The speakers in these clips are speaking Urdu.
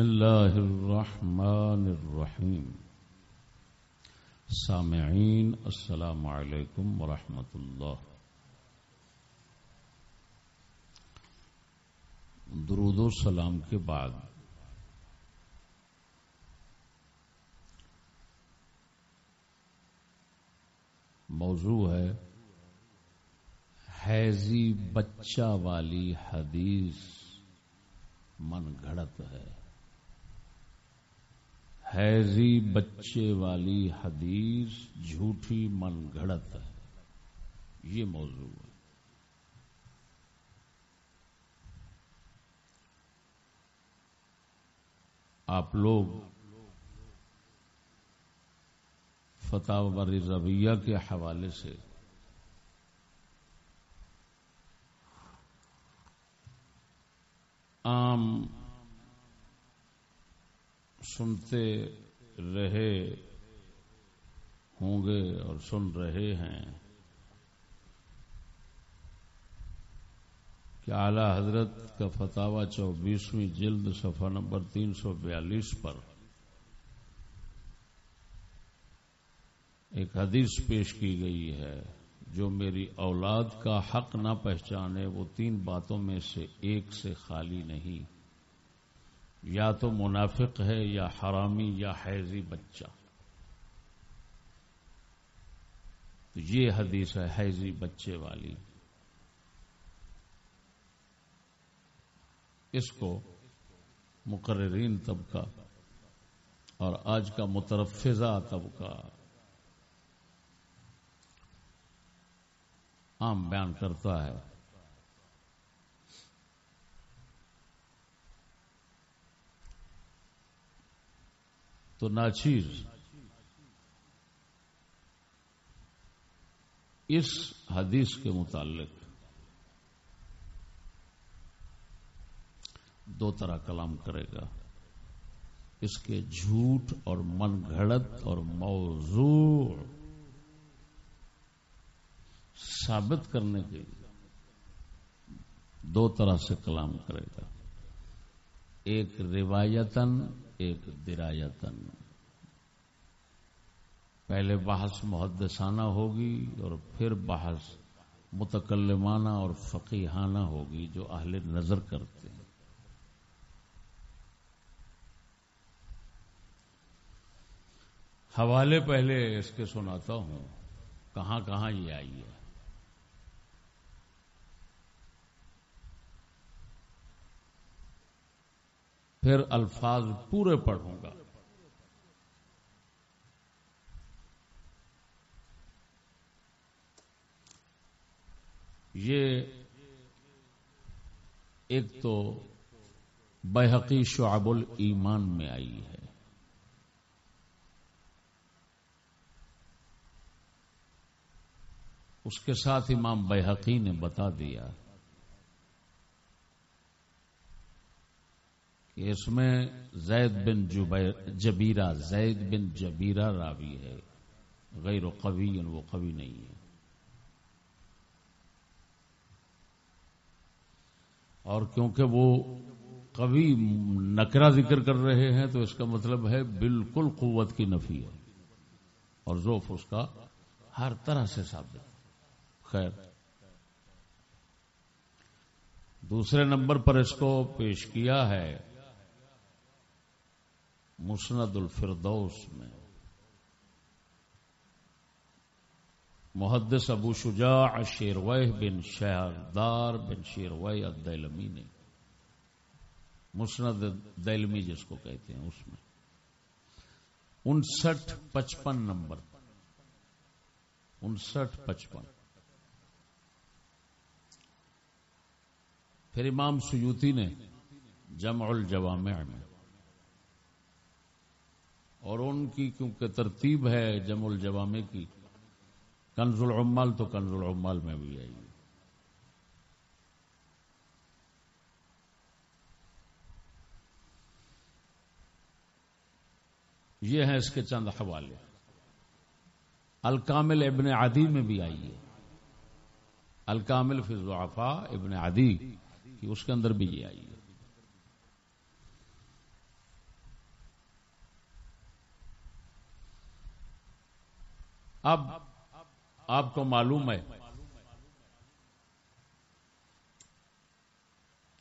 بسم الله الرحمن الرحيم سامعين السلام عليكم ورحمة الله درود و سلام کے بعد موضوع ہے حیضی بچہ والی حدیث من گھڑت ہے۔ حیضی بچے والی حدیث جھوٹی من گھڑت ہے۔ یہ موضوع ہے۔ آپ لوگ فتح بر ربیہ کے حوالے سے عام سنتے رہے ہوں گے اور سن رہے ہیں کہ اعلی حضرت کا فتح چوبیسویں جلد صفحہ نمبر تین سو بیالیس پر ایک حدیث پیش کی گئی ہے، جو میری اولاد کا حق نہ پہچانے وہ تین باتوں میں سے ایک سے خالی نہیں۔ یا تو منافق ہے یا حرامی یا حیضی بچہ۔ تو یہ حدیث ہے حیضی بچے والی۔ اس کو مقررین طبقہ اور آج کا مترفزہ طبقہ عام بیان کرتا ہے۔ تو ناچیز اس حدیث کے متعلق دو طرح کلام کرے گا۔ اس کے جھوٹ اور من گھڑت اور موضوع ثابت کرنے کے لیے دو طرح سے کلام کرے گا۔ ایک روایتن ایک درایتن پہلے بحث محدثانہ ہوگی اور پھر بحث متکلمانہ اور فقیحانہ ہوگی جو اہل نظر کرتے ہیں۔ حوالے پہلے اس کے سناتا ہوں، کہاں کہاں یہ آئی ہے۔ پھر الفاظ پورے پڑھوں گا۔ یہ ایک تو بحقی شعب الایمان میں آئی ہے۔ اس کے ساتھ امام بحقی نے بتا دیا۔ کہ اس میں زید بن جبیرہ زید بن جبیرہ راوی ہے۔ غیر و قوی وہ قوی نہیں ہے۔ اور کیونکہ وہ کبھی نکرا ذکر کر رہے ہیں تو اس کا مطلب ہے بالکل قوت کی نفی ہے۔ اور ذوف اس کا ہر طرح سے ثابت خیر۔ دوسرے نمبر پر اس کو پیش کیا ہے۔ مسند الفردوس میں۔ محدث ابو شجاع شیروہ بن شہردار بن شیروہ الدیلمی نے۔ مسند دیلمی جس کو کہتے ہیں اس میں۔ انسٹھ پچپن نمبر۔ انسٹھ پچپن۔ پھر امام سیوتی نے جمع الجوامع میں۔ اور ان کی کیونکہ ترتیب ہے جم الجوامے کی، کنز العمال تو کنز العمال میں بھی آئی یہ۔ ہے اس کے چند حوالے۔ الکامل ابن عدی میں بھی آئی ہے۔ الکامل فی ابن عدی کی اس کے اندر بھی یہ آئی ہے۔ اب آپ کو معلوم ہے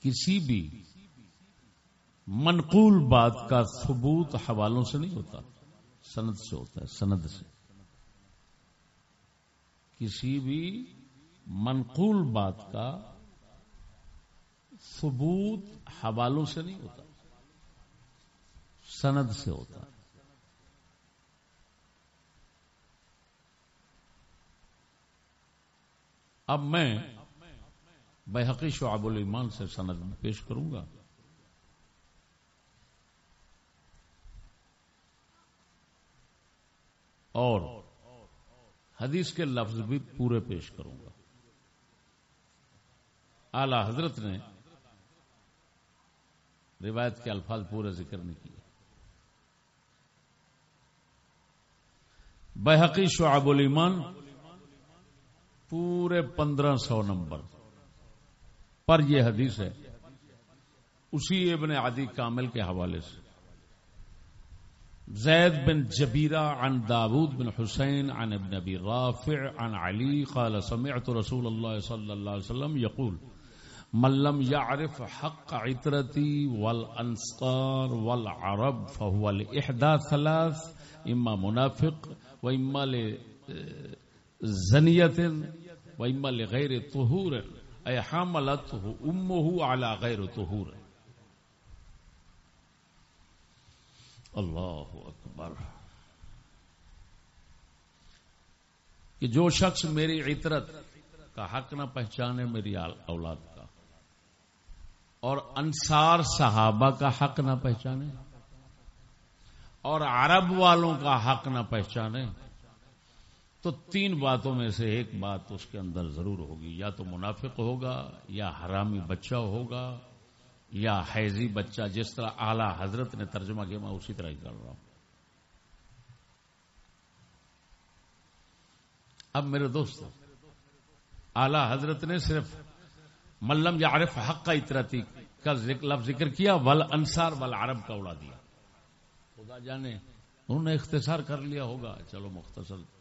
کسی بھی منقول بات کا ثبوت حوالوں سے نہیں ہوتا، سند سے ہوتا ہے، سند سے۔ کسی بھی منقول بات کا ثبوت حوالوں سے نہیں ہوتا، سند سے ہوتا۔ اب میں بحقی شعب الایمان سے سند میں پیش کروں گا۔ اور حدیث کے لفظ بھی پورے پیش کروں گا۔ اعلی حضرت نے روایت کے الفاظ پورے ذکر نہیں کیے۔ بحقی شعب الایمان پورے پندرہ سو نمبر۔ پر یہ حدیث ہے، اسی ابن عدی کامل کے حوالے سے۔ زید بن جبیرہ عن داود بن حسین عن ابن ابی رافع عن علی قال سمعت رسول اللہ صلی اللہ علیہ وسلم یقول، من لم يعرف حق عطرتي والانصار والعرب فهو لاحدى ثلاث، اما منافق واما لزنيه واما لغير طهور اي حملته امه على غير طهور اللہ اکبر. کہ جو شخص میری عطرت کا حق نہ پہچانے میری اولاد کا اور انصار صحابہ کا حق نہ پہچانے اور عرب والوں کا حق نہ پہچانے تو تین باتوں میں سے ایک بات اس کے اندر ضرور ہوگی۔ یا تو منافق ہوگا، یا حرامی بچہ ہوگا، یا حیضی بچہ، جس طرح اعلی حضرت نے ترجمہ کیا، میں اسی طرح ہی کر رہا ہوں۔ اب میرے دوست، اعلی حضرت نے صرف ملم یا عارف حق کا اطرتی کا لفظ ذکر کیا، ول انصار ول عرب کا اڑا دیا۔ خدا جانے، انہوں نے اختصار کر لیا ہوگا۔ چلو مختصر۔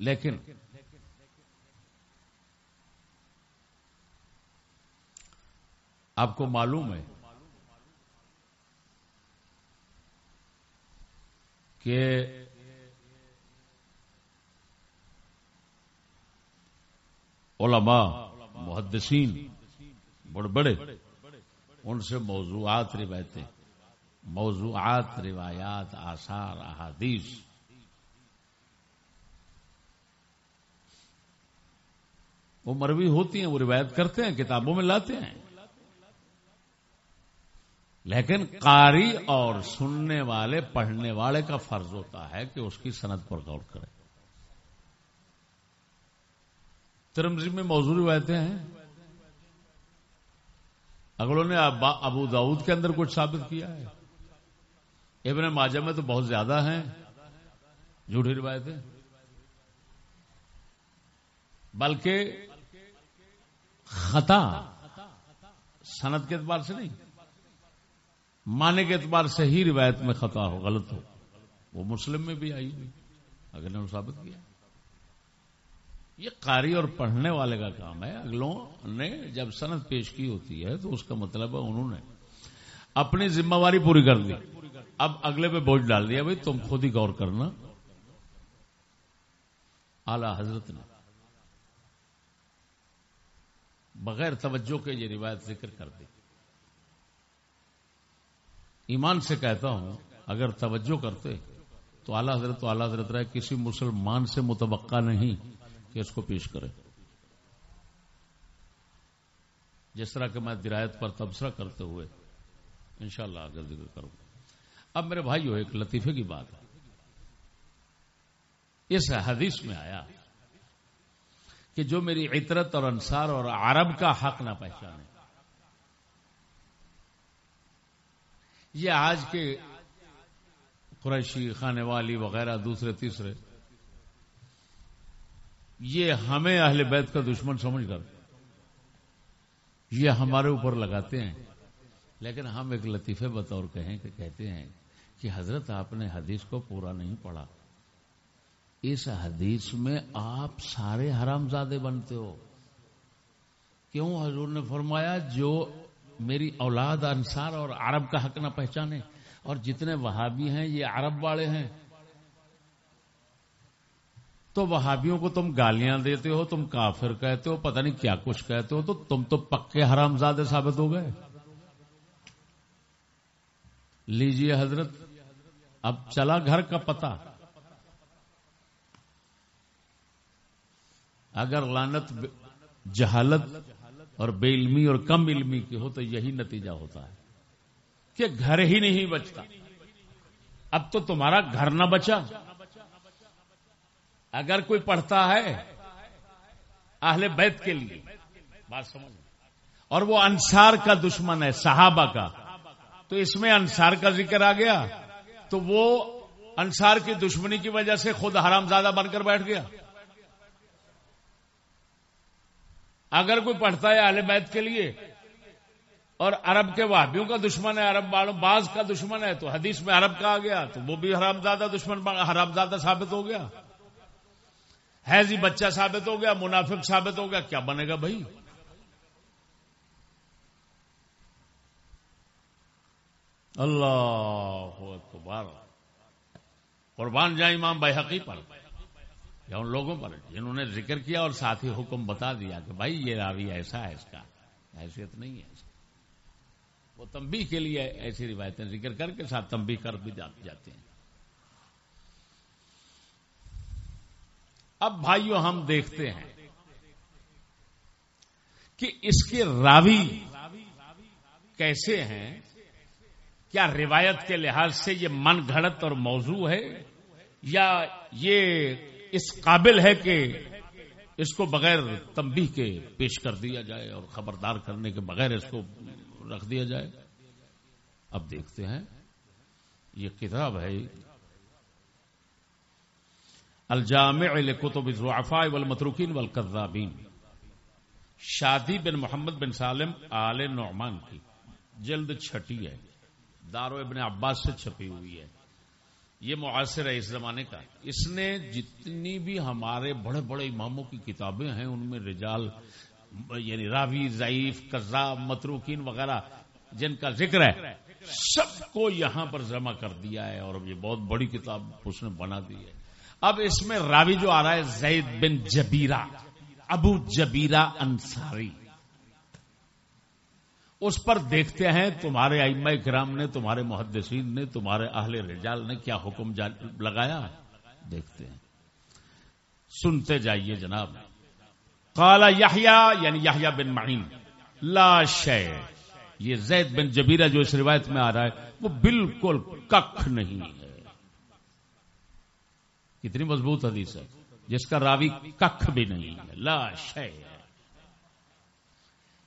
لیکن آپ کو معلوم ہے کہ علماء، محدثین، بڑے بڑے، ان سے موضوعات روایتیں، موضوعات، روایات، آثار، احادیث وہ مروی ہوتی ہیں، وہ روایت کرتے ہیں، کتابوں میں لاتے ہیں۔ لیکن قاری اور سننے والے، پڑھنے والے کا فرض ہوتا ہے کہ اس کی صنعت پر غور کرے ترمزی میں موضوع روایتیں ہیں۔ اگلوں نے ابو داود کے اندر کچھ ثابت کیا ہے۔ ابن ماجہ میں تو بہت زیادہ ہیں۔ جھوٹی روایتیں۔ بلکہ خطا صنعت کے اعتبار سے نہیں مانے کے اعتبار سے ہی روایت میں خطا ہو، غلط ہو۔ وہ مسلم میں بھی آئی ہوئی، اگر نے ثابت کیا۔ یہ قاری اور پڑھنے والے کا کام ہے، اگلوں نے جب صنعت پیش کی ہوتی ہے تو اس کا مطلب ہے انہوں نے اپنی ذمہ واری پوری کر دی۔ اب اگلے پہ بوجھ ڈال دیا، بھائی تم خود ہی غور کرنا۔ اعلی حضرت نے بغیر توجہ کے یہ روایت ذکر کر دی۔ ایمان سے کہتا ہوں، اگر توجہ کرتے تو اعلی حضرت تو اعلی حضرت رہے کسی مسلمان سے متوقع نہیں کہ اس کو پیش کرے۔ جس طرح کہ میں درایت پر تبصرہ کرتے ہوئے انشاءاللہ شاء ذکر کروں۔ اب میرے بھائیو، ایک لطیفے کی بات ہے۔ اس حدیث میں آیا کہ جو میری عطرت اور انصار اور عرب کا حق نہ پہچانے۔ یہ آج کے قریشی خانے والی وغیرہ دوسرے تیسرے، یہ ہمیں اہل بیت کا دشمن سمجھ کر، یہ ہمارے اوپر لگاتے ہیں۔ لیکن ہم ایک لطیفے بطور کہیں کہ کہتے ہیں کہ حضرت آپ نے حدیث کو پورا نہیں پڑھا۔ اس حدیث میں آپ سارے حرام زادے بنتے ہو۔ کیوں؟ حضور نے فرمایا، جو میری اولاد انصار اور عرب کا حق نہ پہچانے، اور جتنے وہابی ہیں، یہ عرب والے ہیں۔ تو وہابیوں کو تم گالیاں دیتے ہو، تم کافر کہتے ہو، پتہ نہیں کیا کچھ کہتے ہو، تو تم تو پکے حرام زادے ثابت ہو گئے۔ لیجیے حضرت، اب چلا گھر کا پتا اگر لانت جہالت اور بے علمی اور کم علمی کی ہو تو یہی نتیجہ ہوتا ہے کہ گھر ہی نہیں بچتا۔ اب تو تمہارا گھر نہ بچا۔ اگر کوئی پڑھتا ہے اہل بیت کے لیے، بات سمجھ۔ اور وہ انصار کا دشمن ہے، صحابہ کا۔ تو اس میں انصار کا ذکر آ گیا۔ تو وہ انصار کی دشمنی کی وجہ سے خود حرام زادہ بن کر بیٹھ گیا۔ اگر کوئی پڑھتا ہے اہل بیت کے لیے، اور عرب کے وابیوں کا دشمن ہے، عرب والوں باز کا دشمن ہے، تو حدیث میں عرب کا آ گیا، تو وہ بھی حرام زادہ دشمن حرام زادہ ثابت ہو گیا۔ حیضی بچہ ثابت ہو گیا، منافق ثابت ہو گیا، کیا بنے گا بھائی؟ اللہ اکبر۔ قربان جائیں امام بحقی پر۔ یا ان لوگوں پر، جنہوں نے ذکر کیا اور ساتھ ہی حکم بتا دیا کہ بھائی یہ راوی ایسا ہے اس کا، حیثیت نہیں ہے وہ تمبی کے لیے ایسی روایتیں ذکر کر کے ساتھ تمبی کر بھی جاتے ہیں۔ اب بھائیو، ہم دیکھتے ہیں کہ اس کے راوی کیسے ہیں، کیا روایت کے لحاظ سے یہ من گھڑت اور موضوع ہے یا یہ اس قابل ہے کہ اس کو بغیر تمبی کے پیش کر دیا جائے اور خبردار کرنے کے بغیر اس کو رکھ دیا جائے۔ اب دیکھتے ہیں، یہ کتاب ہے۔ الجامع لکتب الضعفاء والمتروکین والکذابین۔ شادی بن محمد بن سالم آل نعمان کی۔ جلد چھٹی ہے۔ دارو ابن عباس سے چھپی ہوئی ہے۔ یہ معاصر ہے اس زمانے کا۔ اس نے جتنی بھی ہمارے بڑے بڑے اماموں کی کتابیں ہیں، ان میں رجال یعنی راوی، ضعیف، قذاب، متروکین وغیرہ جن کا ذکر ہے، سب کو یہاں پر جمع کر دیا ہے اور یہ بہت بڑی کتاب اس نے بنا دی ہے۔ اب اس میں راوی جو آ رہا ہے، زید بن جبیرہ، ابو جبیرہ انصاری۔ اس پر دیکھتے ہیں تمہارے ائمہ کرام نے، تمہارے محدثین نے، تمہارے اہل رجال نے کیا حکم لگایا دیکھتے ہیں۔ سنتے جائیے جناب۔ کالا یاہیا یعنی یاہیا بن معین۔ لا شے۔ یہ زید بن جبیرہ جو اس روایت میں آ رہا ہے، وہ بالکل ککھ نہیں ہے۔ کتنی مضبوط حدیث ہے، جس کا راوی ککھ بھی نہیں ہے۔ لاش ہے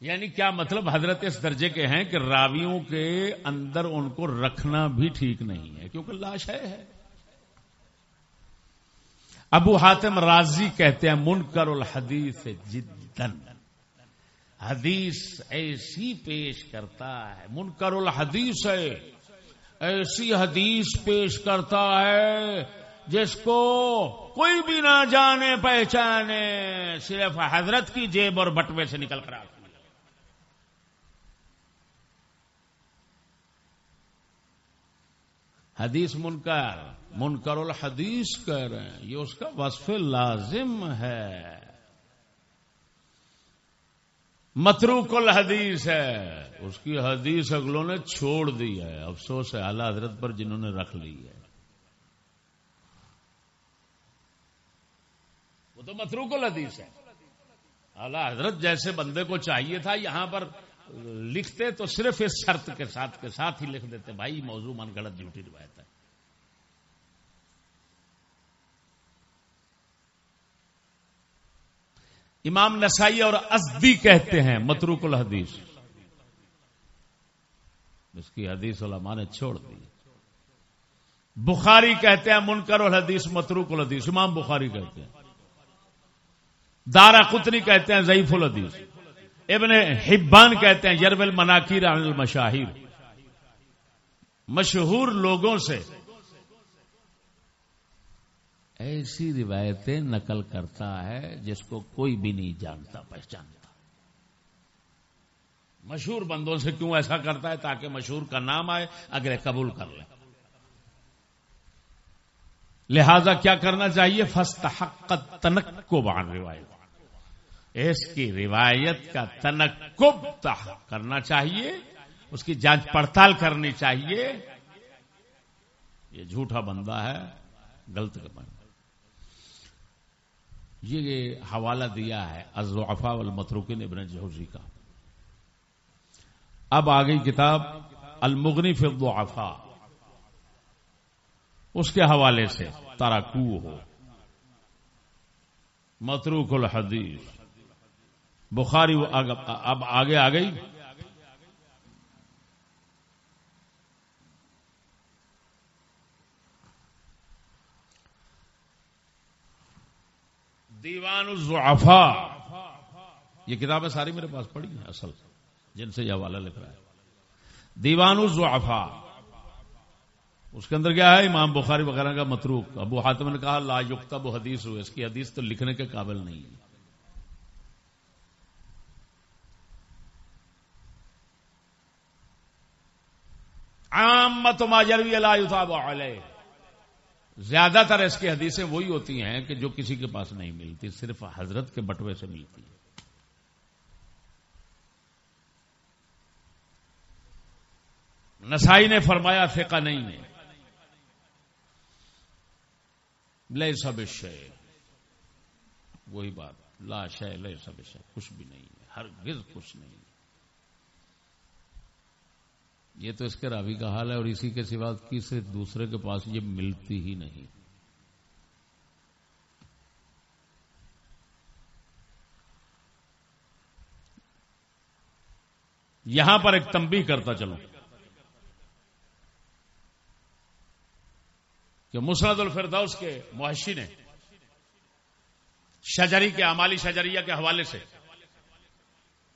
یعنی کیا مطلب حضرت اس درجے کے ہیں کہ راویوں کے اندر ان کو رکھنا بھی ٹھیک نہیں ہے کیونکہ لاش ہے ابو حاتم راضی کہتے ہیں، منکر الحدیث جدن حدیث ایسی پیش کرتا ہے، منکر الحدیث ہے۔ ایسی حدیث پیش کرتا ہے جس کو کوئی بھی نہ جانے پہچانے، صرف حضرت کی جیب اور بٹوے سے نکل کر آتی حدیث منکر منکر الحدیث کہہ رہے ہیں۔ یہ اس کا وصف لازم ہے۔ متروک الحدیث ہے۔ اس کی حدیث اگلوں نے چھوڑ دی ہے۔ افسوس ہے، اعلی حضرت پر جنہوں نے رکھ لی ہے۔ وہ تو متروک الحدیث ہے۔ اعلی حضرت جیسے بندے کو چاہیے تھا، یہاں پر لکھتے تو صرف اس شرط کے ساتھ کے ساتھ ہی لکھ دیتے، بھائی موضوع من گڑت جھوٹی روایت ہے۔ امام نسائی اور ازدی کہتے ہیں، متروک الحدیث۔ اس کی حدیث علماء نے چھوڑ دی۔ بخاری کہتے ہیں، منکر الحدیث، متروک الحدیث۔ امام بخاری کہتے ہیں۔ دارا قطنی کہتے ہیں، ضعیف الحدیث۔ ابن حبان کہتے ہیں، یرب المناکیر عن المشاہیر۔ مشہور لوگوں سے ایسی روایتیں نقل کرتا ہے جس کو کوئی بھی نہیں جانتا، پہچانتا۔ مشہور بندوں سے کیوں ایسا کرتا ہے تاکہ مشہور کا نام آئے اگر قبول کر لیں لہذا کیا کرنا چاہیے؟ فسٹ حقت تنک کو بان روایت۔ اس کی روایت کا تنقب کرنا چاہیے، اس کی جانچ پڑتال کرنی چاہیے۔ یہ جھوٹا بندہ ہے، غلط یہ حوالہ دیا ہے ازوافا والمتروکین ابن جوزی کا۔ اب آ گئی کتاب المغنی فی الضعفاء۔ اس کے حوالے سے تاراکو ہو۔ متروک الحدیث۔ بخاری اب آگے آ گئی؟ دیوان الزعفاء یہ کتابیں ساری میرے پاس پڑھی ہیں اصل، جن سے یہ حوالہ لکھ رہا ہے۔ دیوان الزعفاء اس کے اندر کیا ہے؟ امام بخاری وغیرہ کا متروک۔ ابو حاتم نے کہا، لا یکتب حدیث ہو اس کی حدیث تو لکھنے کے قابل نہیں ہے۔ عام مت ماجروی اللہ علیہ۔ زیادہ تر اس کی حدیثیں وہی ہوتی ہیں کہ جو کسی کے پاس نہیں ملتی، صرف حضرت کے بٹوے سے ملتی ہے نسائی نے فرمایا، فقہ نہیں ہے۔ لے سب شے وہی بات، لا شے لے سب شے کچھ بھی نہیں ہے ہر گز کچھ نہیں ہے۔ یہ تو اس کے راوی کا حال ہے اور اسی کے سوا کسی دوسرے کے پاس یہ ملتی ہی نہیں۔ یہاں پر ایک تمبی کرتا چلو کہ مسرد الفردوس کے معاشی نے شجری کے امالی شجریہ کے حوالے سے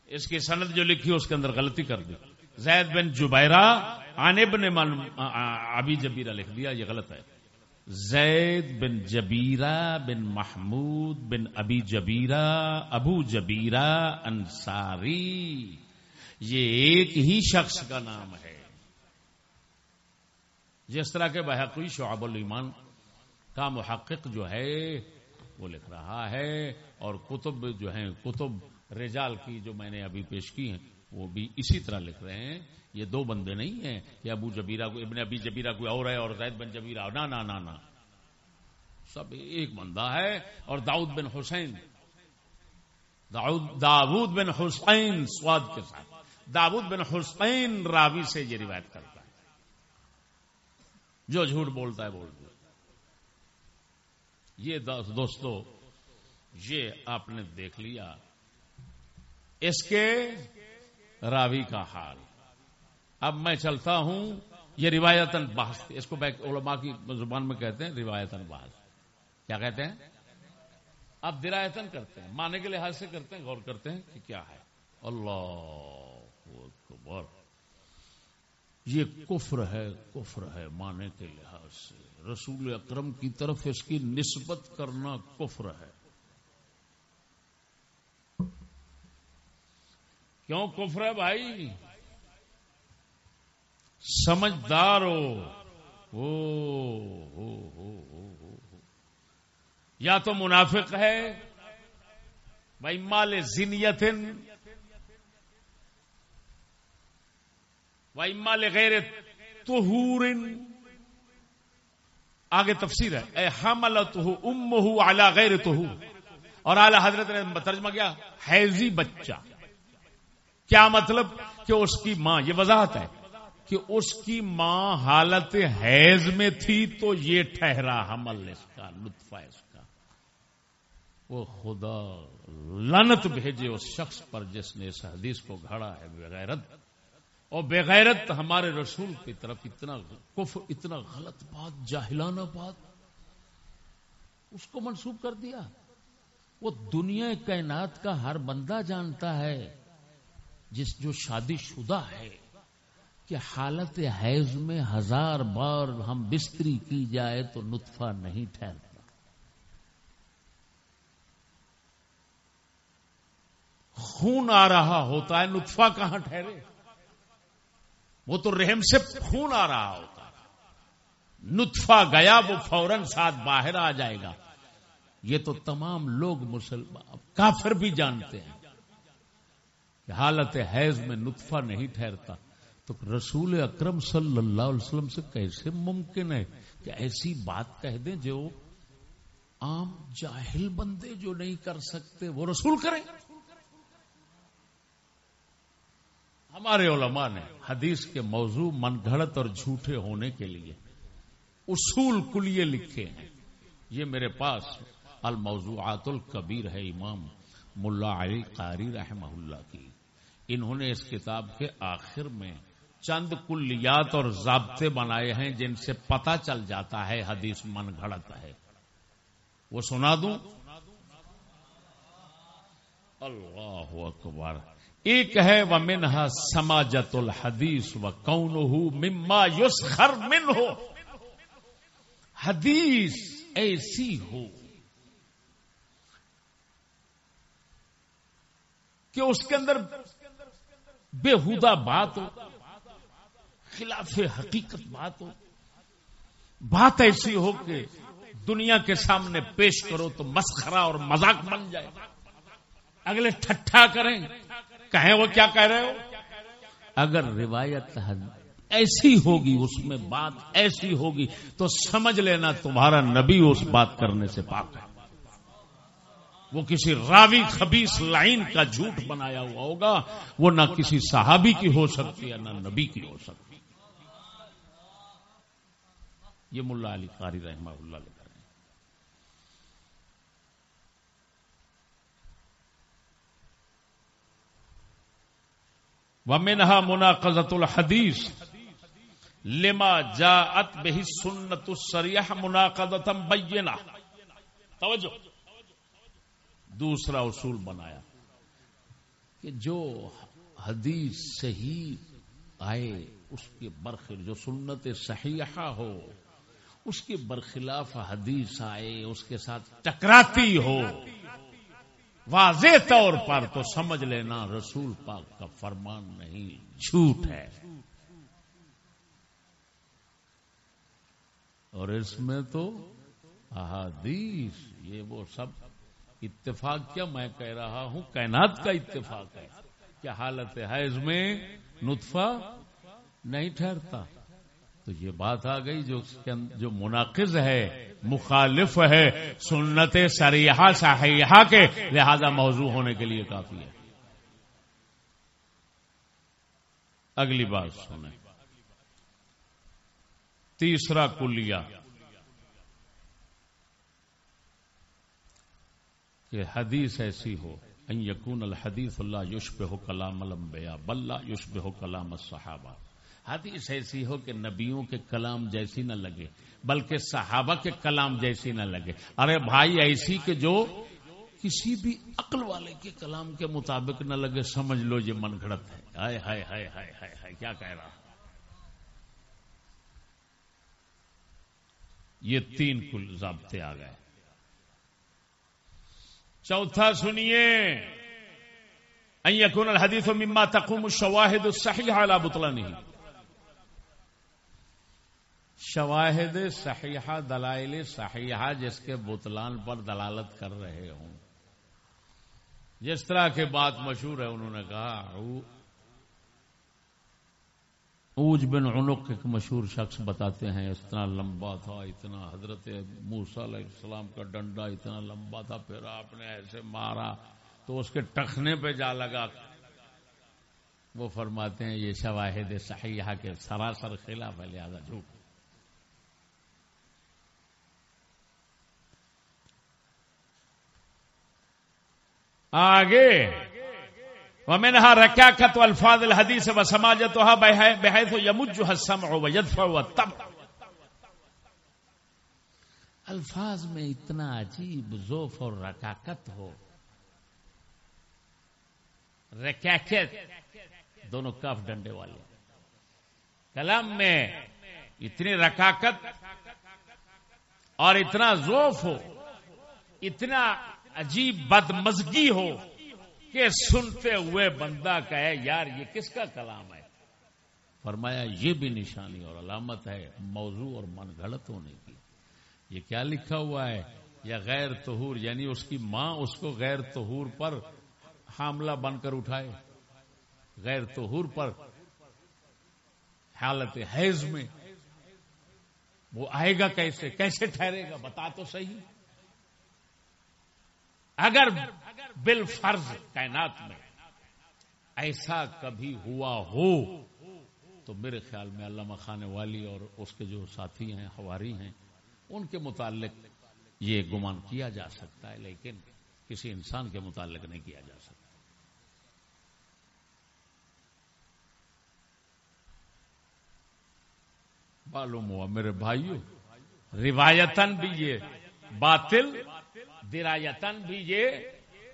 اس کی سند جو لکھی اس کے اندر غلطی کر دی۔ زید بن جبیرا آنب نے ابھی جبیرہ لکھ دیا، یہ غلط ہے۔ زید بن جبیرہ بن محمود بن ابی جبیرہ، ابو جبیرہ انصاری، یہ ایک ہی شخص کا نام ہے۔ جس طرح کے بحقی شعب الایمان کا محقق جو ہے، وہ لکھ رہا ہے، اور کتب جو ہیں، کتب رجال کی جو میں نے ابھی پیش کی ہیں وہ بھی اسی طرح لکھ رہے ہیں، یہ دو بندے نہیں ہیں کہ ابو جبیرہ کو، ابن ابی جبیرہ کوئی اور ہے اور زید بن جبیرہ نا نا نا نا سب ایک بندہ ہے اور داؤد بن حسین۔ داود بن حسین سواد کے ساتھ۔ داود بن حسین راوی سے یہ روایت کرتا ہے۔ جو جھوٹ بولتا ہے بول دو یہ دوستو، یہ آپ نے دیکھ لیا۔ اس کے راوی کا حال۔ اب میں چلتا ہوں، یہ روایتن بحث اس کو علماء کی زبان میں کہتے ہیں روایتن بحث۔ کیا کہتے ہیں؟ اب درایتن کرتے ہیں مانے کے لحاظ سے کرتے ہیں، غور کرتے ہیں کہ کیا ہے۔ اللہ اکبر۔ یہ کفر ہے کفر ہے مانے کے لحاظ سے۔ رسول اکرم کی طرف اس کی نسبت کرنا کفر ہے۔ کیوں کفر ہے بھائی؟ سمجھدار ہو۔ یا تو منافق ہے؟ بھائی، مال زنیت بھائی، مال غیر تہور آگے تفسیر ہے۔ اے حمل تو ام ہو اعلی غیر تو اور اعلی حضرت نے ترجمہ کیا، حیضی بچہ۔ کیا مطلب کہ اس کی ماں، یہ وضاحت ہے کہ اس کی ماں حالت حیض میں تھی تو یہ ٹھہرا حمل اس کا، لطفہ اس کا۔ وہ خدا لنت بھیجے اس شخص پر جس نے اس حدیث کو گھڑا ہے، بغیرت۔ اور بغیرت ہمارے رسول کی طرف اتنا کف اتنا غلط بات، جاہلانہ بات۔ اس کو منسوخ کر دیا۔ وہ دنیا کائنات کا ہر بندہ جانتا ہے۔ جس جو شادی شدہ ہے کہ حالت حیض میں ہزار بار ہم بستری کی جائے تو نطفہ نہیں ٹھہرتا۔ خون آ رہا ہوتا ہے، نطفہ کہاں ٹھہرے؟ وہ تو رحم سے خون آ رہا ہوتا ہے۔ نطفہ گیا، وہ فوراً ساتھ باہر آ جائے گا۔ یہ تو تمام لوگ مسلمان کافر بھی جانتے ہیں۔ حالت حیض میں نطفہ نہیں ٹھہرتا تو رسول اکرم صلی اللہ علیہ وسلم سے کیسے ممکن ہے کہ ایسی بات کہہ دیں جو عام جاہل بندے جو نہیں کر سکتے وہ رسول کریں؟ ہمارے علماء نے حدیث کے موضوع من گھڑت اور جھوٹے ہونے کے لیے اصول کلیے لکھے ہیں۔ یہ میرے پاس الموضوعات الکبیر ہے، امام ملا علی قاری رحمہ اللہ کی۔ انہوں نے اس کتاب کے آخر میں چند کلیات اور ضابطے بنائے ہیں جن سے پتہ چل جاتا ہے، حدیث من گھڑت ہے۔ وہ سنا دوں؟ اللہ اکبر۔ ایک ہے وہ منہا سماجت الحدیث و کون مما یوس خر من ہو حدیث ایسی ہو کہ اس کے اندر بےحدہ بات ہو، خلاف حقیقت بات ہو۔ بات ایسی ہو کہ دنیا کے سامنے پیش کرو تو مسخرا اور مذاق بن جائے۔ اگلے ٹھٹھا کریں، کہیں وہ کیا کہہ رہے ہو؟ اگر روایت ایسی ہوگی، اس میں بات ایسی ہوگی تو سمجھ لینا تمہارا نبی اس بات کرنے سے پاک ہے۔ وہ کسی راوی خبیص لائن کا جھوٹ بنایا ہوا ہوگا، وہ نہ کسی صحابی کی ہو سکتی ہے، نہ نبی کی ہو سکتی یہ ملا علی قاری رحمہ اللہ لکھ رہے ہیں ومنها مناقضت الحدیث لما جاءت به سنت السریح مناقضتا بینا توجہ۔ دوسرا اصول بنایا کہ جو حدیث صحیح آئے، اس کے برخلاف جو سنت صحیحہ ہو، اس کے برخلاف حدیث آئے، اس کے ساتھ ٹکراتی ہو، واضح طور پر تو سمجھ لینا رسول پاک کا فرمان نہیں، جھوٹ ہے۔ اور اس میں تو احادیث، یہ وہ سب اتفاق کیا میں کہہ رہا ہوں، کائنات کا اتفاق ہے۔ کیا حالت ہے اس میں؟ نطفہ نہیں ٹھہرتا۔ تو یہ بات آ گئی جو جو مناقض ہے، مخالف ہے، سنت سریحا صحیحہ کے، لہذا موضوع ہونے کے لیے کافی ہے۔ اگلی بات سنیں۔ تیسرا کلیا کہ حدیث ایسی ہو، ان یقون الحدیث اللہ یشب ہو کلام الانبیاء بلّہ یشب ہو کلام الصحابہ۔ حدیث ایسی ہو کہ نبیوں کے کلام جیسی نہ لگے، بلکہ صحابہ کے کلام جیسی نہ لگے۔ ارے بھائی، ایسی کہ جو کسی بھی عقل والے کے کلام کے مطابق نہ لگے، سمجھ لو یہ من گھڑت ہے۔ ہائے ہائے ہائے ہائے ہائے ہائے، کیا کہہ رہا؟ یہ تین کل ضابطے آ گئے۔ چوتھا سنیے۔ یقون الحدیث مما تقوم الشواہد الصحیح على بطلانه شواہد صحیحہ، دلائل صحیحہ، جس کے بتلان پر دلالت کر رہے ہوں۔ جس طرح کے بات مشہور ہے، انہوں نے کہا اوج بن عنق ایک مشہور شخص بتاتے ہیں اس طرح لمبا تھا، اتنا حضرت موسا علیہ السلام کا ڈنڈا اتنا لمبا تھا، پھر آپ نے ایسے مارا تو اس کے ٹخنے پہ جا لگا۔ وہ فرماتے ہیں، یہ شواہد صحیحہ کے سراسر خلاف ہے، لہٰذا جھوٹ۔ آگے ومنها ركاكة الفاظ الحديث وسماجتها بحيث يمجها السمع ويدفع الطبع الفاظ میں اتنا عجیب ذوف اور رکاکت ہو. رکاکت دونوں کف ڈنڈے والے. کلام میں اتنی رکاکت اور اتنا ذوف ہو، اتنا عجیب بدمزگی ہو کہ سنتے ہوئے بندہ کہے، یار، یہ کس کا کلام ہے؟ فرمایا، یہ بھی نشانی اور علامت ہے، موضوع اور من گھڑت ہونے کی۔ یہ کیا لکھا ہوا ہے؟ یا غیر تہور یعنی اس کی ماں اس کو غیر تہور پر حاملہ بن کر اٹھائے۔ غیر تہور پر حالت حیض میں۔ وہ آئے گا کیسے؟ کیسے ٹھہرے گا؟ بتا تو صحیح۔ اگر بال فرض کائنات میں ایسا کبھی ہوا ہو، تو میرے خیال میں علامہ خانے والی اور اس کے جو ساتھی ہیں ہواری ہیں، ان کے متعلق یہ گمان کیا جا سکتا ہے، لیکن کسی انسان کے متعلق نہیں کیا جا سکتا۔ معلوم ہوا میرے بھائیو روایتن بھی یہ باطل درایتن بھی یہ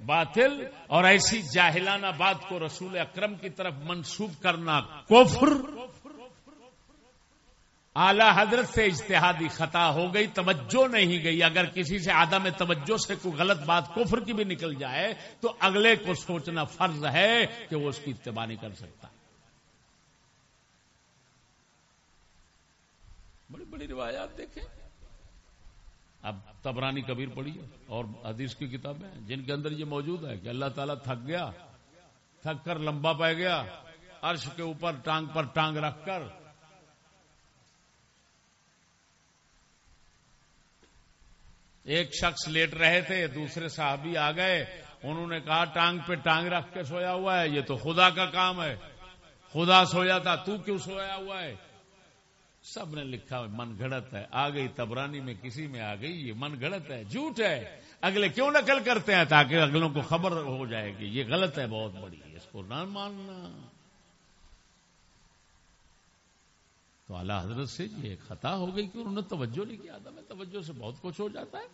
باطل اور ایسی جاہلانہ بات کو رسول اکرم کی طرف منسوب کرنا کفر۔ اعلی حضرت سے اجتہادی خطا ہو گئی، توجہ نہیں گئی۔ اگر کسی سے آدم توجہ سے کوئی غلط بات کفر کی بھی نکل جائے، تو اگلے کو سوچنا فرض ہے کہ وہ اس کی اتباع نہیں کر سکتا۔ بڑی بڑی روایات دیکھیں۔ اب تبرانی کبیر پڑھی اور حدیث کی کتابیں جن کے اندر یہ موجود ہے کہ اللہ تعالیٰ تھک گیا، تھک کر لمبا پہ گیا، عرش کے اوپر ٹانگ پر ٹانگ رکھ کر۔ ایک شخص لیٹ رہے تھے، دوسرے صحابی آ گئے، انہوں نے کہا، ٹانگ پہ ٹانگ رکھ کے سویا ہوا ہے، یہ تو خدا کا کام ہے۔ خدا سویا تھا، تو کیوں سویا ہوا ہے؟ سب نے لکھا من گھڑت ہے، آ گئی تبرانی میں، کسی میں آ گئی، یہ من گھڑت ہے، جھوٹ ہے۔ اگلے کیوں نقل کرتے ہیں تاکہ اگلوں کو خبر ہو جائے گی یہ غلط ہے، بہت بڑی اس کو نہ ماننا۔ تو اعلی حضرت سے یہ خطا ہو گئی کہ انہوں نے توجہ نہیں کیا تھا میں توجہ سے بہت کچھ ہو جاتا ہے۔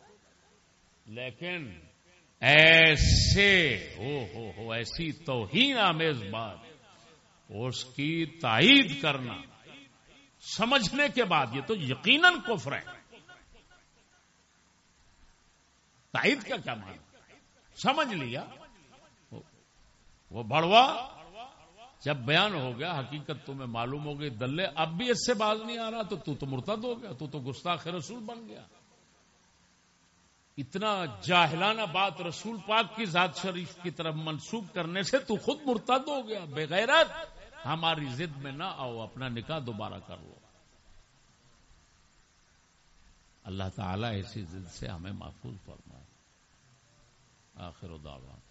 لیکن ایسے، ہو ہو ہو، ایسی توہین آمیز بات اس کی تائید کرنا۔ سمجھنے کے بعد یہ تو یقیناً کفر ہے۔ تائید کا کیا مان سمجھ لیا۔ وہ بڑوا جب بیان ہو گیا حقیقت تمہیں معلوم ہو گئی دلے اب بھی اس سے باز نہیں آ رہا تو تو, تو مرتد ہو گیا تو تو گستاخ رسول بن گیا۔ اتنا جاہلانہ بات رسول پاک کی ذات شریف کی طرف منسوخ کرنے سے تو خود مرتد ہو گیا بغیرت ہماری ضد میں نہ آؤ، اپنا نکاح دوبارہ کر لو۔ اللہ تعالیٰ ایسی ضد سے ہمیں محفوظ فرمائے۔ آخر دعوان